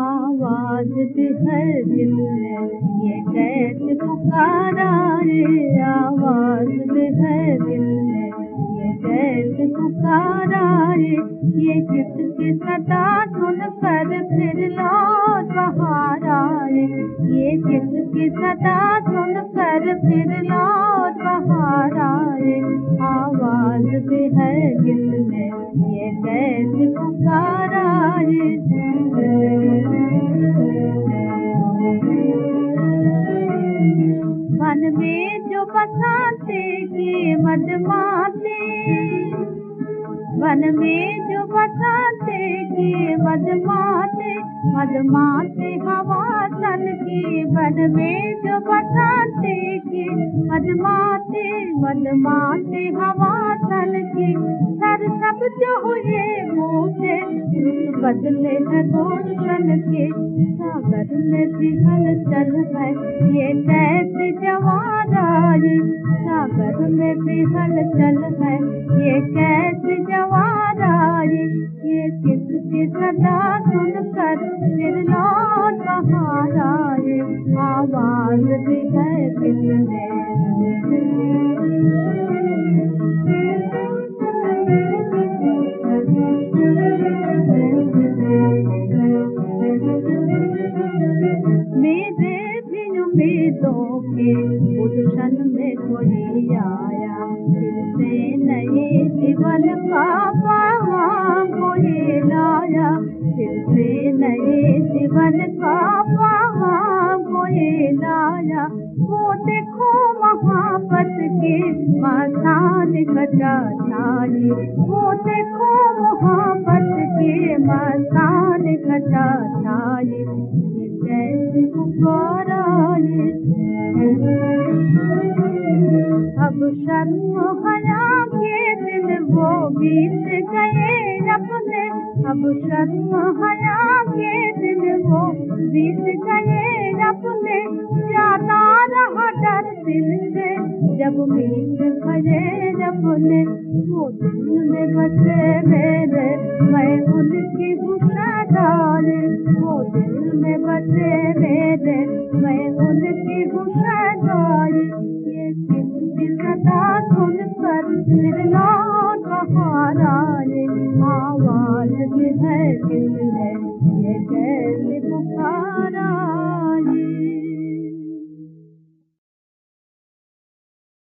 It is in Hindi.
आवाज दिल ये कैसे पुकारा आवाज हर दिल ये रे ये किसकी सदा सुन कर फिर लौट ये किसकी सदा सुन कर फिर लौट बहारा रे आवाज़ हर दिल में ये कैसे पुकारा मन में जो बसाते के मदमाते मन में जो बसाते के मदमाते मदमाते हवा तन के मन में जो बसाते के। मदमाते मदमाते हवा तन के। सर सब जो हुए मोटे बदले है गोशन के। सागर में भी हलचल है, ये कैसे जवान सागर में भी हलचल है, ये कैसे जवान ये किसकी सदा आवाज़े में कोई आया फिर से आया जीवन का लाया फिर से नए जीवन का पहाड़ कोई लाया। वो देखो महापत के मसान कटा छाई वो देखो महापत के मसान कटा छाई कैसे पुकारा अब शर्म हया के दिन वो बीत गए। अपने अब शर्म हया के दिन वो बीत गए अपने जाता रहा डर दिल से। जब मीत भरे अपने वो दिल में बचे मेरे, मैं उनकी गुस्सा डाले वो दिल में बचे मेरे, मैं उनकी गुस्सा डाले ये किसकी सदा सुन कर सवाल भी है कि है ये कैसे पुकार